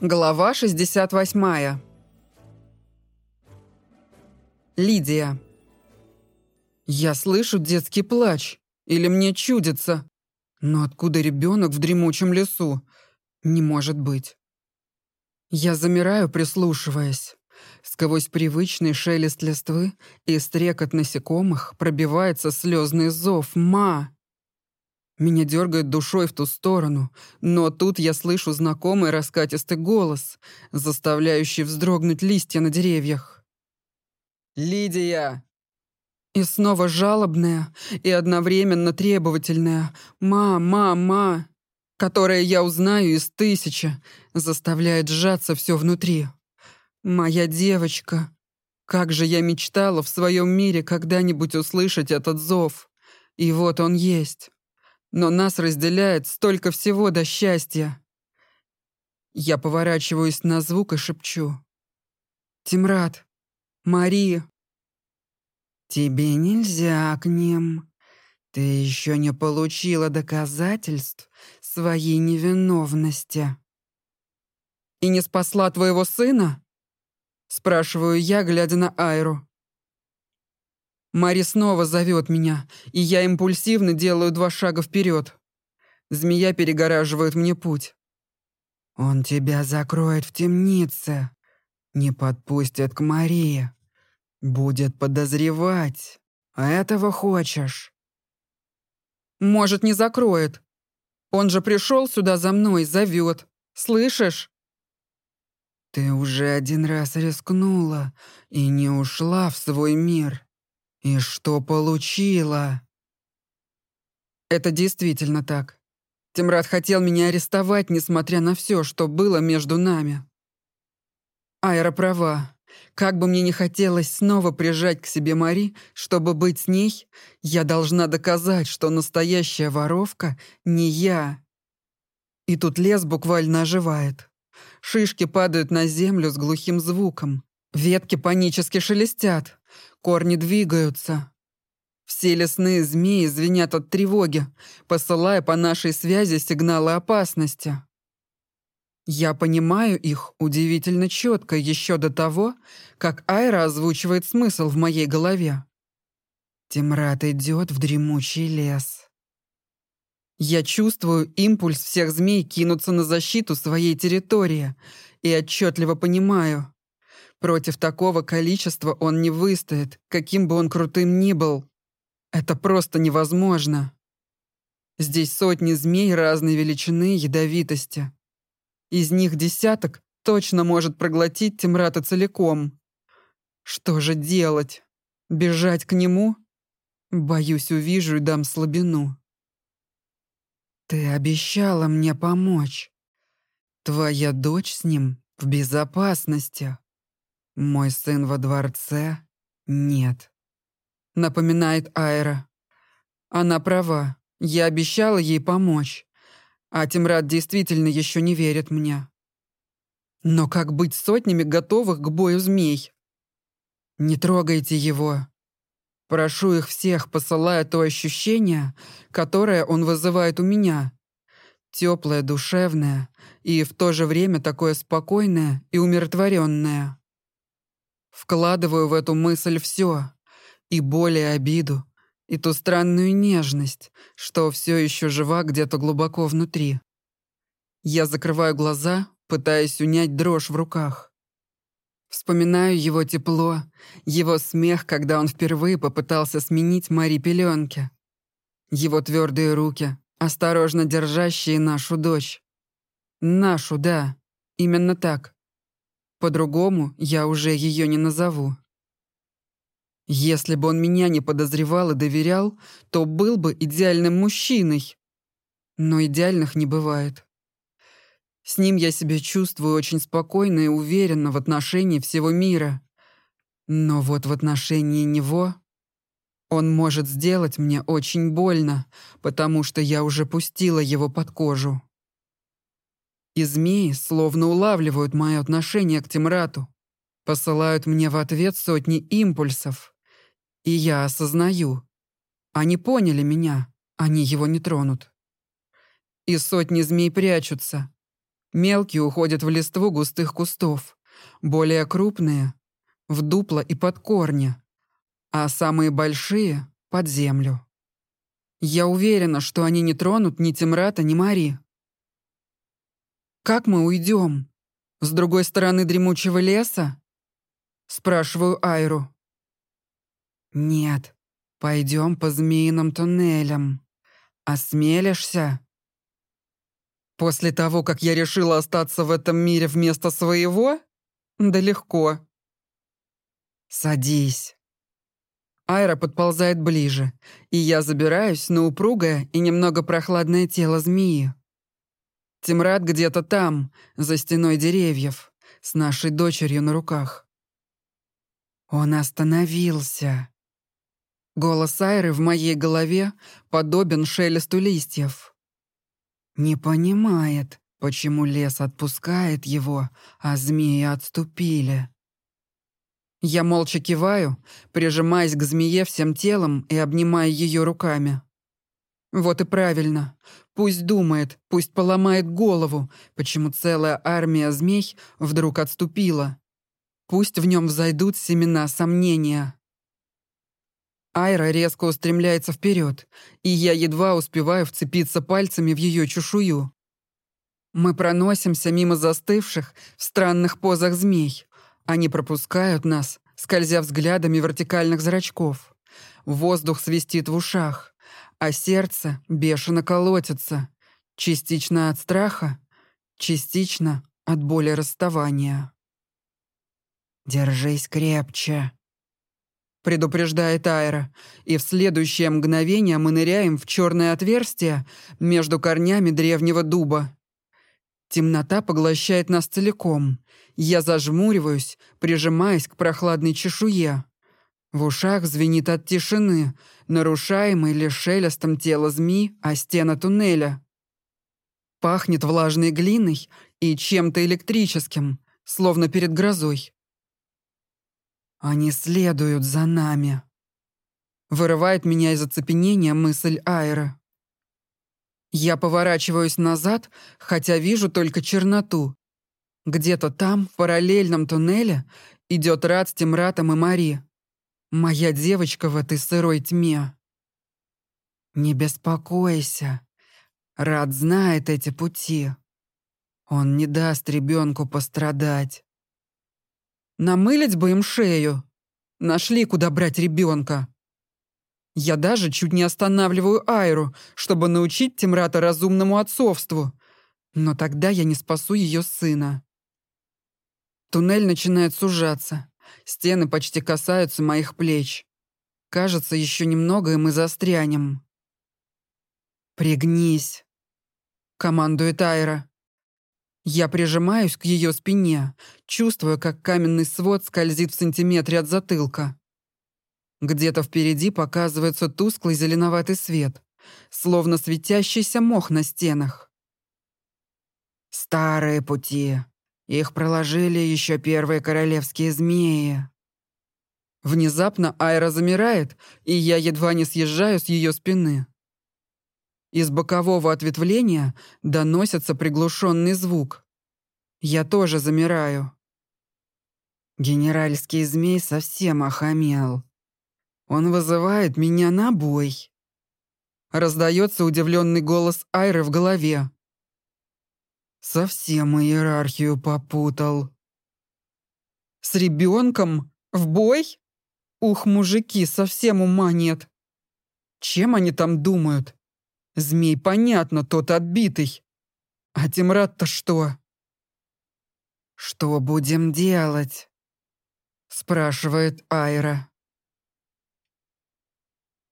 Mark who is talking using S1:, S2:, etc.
S1: Глава 68. Лидия. Я слышу детский плач. Или мне чудится. Но откуда ребенок в дремучем лесу? Не может быть. Я замираю, прислушиваясь. Сквозь привычный шелест листвы и стрекот насекомых пробивается слезный зов «Ма!». Меня дергает душой в ту сторону, но тут я слышу знакомый раскатистый голос, заставляющий вздрогнуть листья на деревьях. «Лидия!» И снова жалобная и одновременно требовательная «Ма, ма, ма!», которая я узнаю из тысячи, заставляет сжаться все внутри. «Моя девочка!» Как же я мечтала в своем мире когда-нибудь услышать этот зов. И вот он есть. Но нас разделяет столько всего до счастья. Я поворачиваюсь на звук и шепчу. «Тимрад! Мари!» «Тебе нельзя к ним. Ты еще не получила доказательств своей невиновности». «И не спасла твоего сына?» Спрашиваю я, глядя на Айру. Мари снова зовет меня, и я импульсивно делаю два шага вперед. Змея перегораживает мне путь. «Он тебя закроет в темнице, не подпустит к Марии, будет подозревать. А этого хочешь?» «Может, не закроет. Он же пришел сюда за мной, зовет. Слышишь?»
S2: «Ты уже один раз рискнула и не ушла в свой мир. «И что получила?»
S1: Это действительно так. Тимрад хотел меня арестовать, несмотря на все, что было между нами. Айра права. Как бы мне ни хотелось снова прижать к себе Мари, чтобы быть с ней, я должна доказать, что настоящая воровка не я. И тут лес буквально оживает. Шишки падают на землю с глухим звуком. Ветки панически шелестят. Корни двигаются. Все лесные змеи звенят от тревоги, посылая по нашей связи сигналы опасности. Я понимаю их удивительно четко еще до того, как Айра озвучивает смысл в моей голове.
S2: Тимрад идет в дремучий лес.
S1: Я чувствую импульс всех змей кинуться на защиту своей территории и отчетливо понимаю, Против такого количества он не выстоит, каким бы он крутым ни был. Это просто невозможно. Здесь сотни змей разной величины ядовитости. Из них десяток точно может проглотить Тимрата целиком. Что же делать? Бежать к нему? Боюсь, увижу и дам слабину.
S2: Ты обещала мне помочь. Твоя дочь с ним в безопасности. «Мой сын во дворце? Нет», —
S1: напоминает Айра. Она права. Я обещала ей помочь. А Тимрад действительно еще не верит мне. Но как быть сотнями готовых к бою змей? Не трогайте его. Прошу их всех, посылая то ощущение, которое он вызывает у меня. Теплое, душевное и в то же время такое спокойное и умиротворенное. Вкладываю в эту мысль все. И боль, и обиду, и ту странную нежность, что все еще жива где-то глубоко внутри. Я закрываю глаза, пытаясь унять дрожь в руках. Вспоминаю его тепло, его смех, когда он впервые попытался сменить Мари пеленки. Его твердые руки, осторожно держащие нашу дочь. Нашу, да, именно так. По-другому я уже ее не назову. Если бы он меня не подозревал и доверял, то был бы идеальным мужчиной. Но идеальных не бывает. С ним я себя чувствую очень спокойно и уверенно в отношении всего мира. Но вот в отношении него он может сделать мне очень больно, потому что я уже пустила его под кожу. И змеи словно улавливают мое отношение к Тимрату, посылают мне в ответ сотни импульсов. И я осознаю. Они поняли меня, они его не тронут. И сотни змей прячутся. Мелкие уходят в листву густых кустов, более крупные — в дупло и под корни, а самые большие — под землю. Я уверена, что они не тронут ни Тимрата, ни Мари. «Как мы уйдем? С другой стороны дремучего леса?» Спрашиваю Айру.
S2: «Нет, пойдем по змеиным туннелям. Осмелишься?»
S1: После того, как я решила остаться в этом мире вместо своего? Да легко.
S2: Садись.
S1: Айра подползает ближе, и я забираюсь на упругое и немного прохладное тело змеи. Тимрад где-то там, за стеной деревьев, с нашей дочерью на руках.
S2: Он остановился.
S1: Голос Айры в моей голове подобен шелесту листьев.
S2: Не понимает, почему лес отпускает его, а змеи отступили.
S1: Я молча киваю, прижимаясь к змее всем телом и обнимая ее руками. Вот и правильно. Пусть думает, пусть поломает голову, почему целая армия змей вдруг отступила. Пусть в нем взойдут семена сомнения. Айра резко устремляется вперед, и я едва успеваю вцепиться пальцами в ее чешую. Мы проносимся мимо застывших в странных позах змей. Они пропускают нас, скользя взглядами вертикальных зрачков. Воздух свистит в ушах, а сердце бешено колотится, частично от страха, частично от боли расставания.
S2: «Держись крепче»,
S1: предупреждает Айра, и в следующее мгновение мы ныряем в черное отверстие между корнями древнего дуба. Темнота поглощает нас целиком. Я зажмуриваюсь, прижимаясь к прохладной чешуе. В ушах звенит от тишины, нарушаемой лишь шелестом тела змеи о стены туннеля. Пахнет влажной глиной и чем-то электрическим, словно перед грозой.
S2: Они следуют за нами.
S1: Вырывает меня из оцепенения мысль Айры. Я поворачиваюсь назад, хотя вижу только черноту. Где-то там, в параллельном туннеле, идет Рад с Тимратом и Мари. Моя девочка в этой сырой тьме.
S2: Не беспокойся. Рад знает эти пути. Он не даст ребенку пострадать.
S1: Намылить бы им шею. Нашли, куда брать ребенка. Я даже чуть не останавливаю Айру, чтобы научить Тимрата разумному отцовству. Но тогда я не спасу ее сына. Туннель начинает сужаться. Стены почти касаются моих плеч. Кажется, еще немного, и мы застрянем.
S2: «Пригнись», — командует Айра.
S1: Я прижимаюсь к ее спине, чувствуя, как каменный свод скользит в сантиметре от затылка. Где-то впереди показывается тусклый зеленоватый свет, словно светящийся мох на стенах.
S2: «Старые пути. Их проложили еще первые королевские змеи».
S1: Внезапно Айра замирает, и я едва не съезжаю с ее спины. Из бокового ответвления доносится приглушенный звук. Я тоже замираю.
S2: Генеральский змей совсем охамел. Он вызывает меня на бой.
S1: Раздается удивленный голос Айры в голове.
S2: Совсем иерархию попутал.
S1: С ребенком? В бой? Ух, мужики, совсем ума нет. Чем они там думают? Змей, понятно, тот отбитый. А Тимрад-то что?
S2: «Что будем делать?» — спрашивает Айра.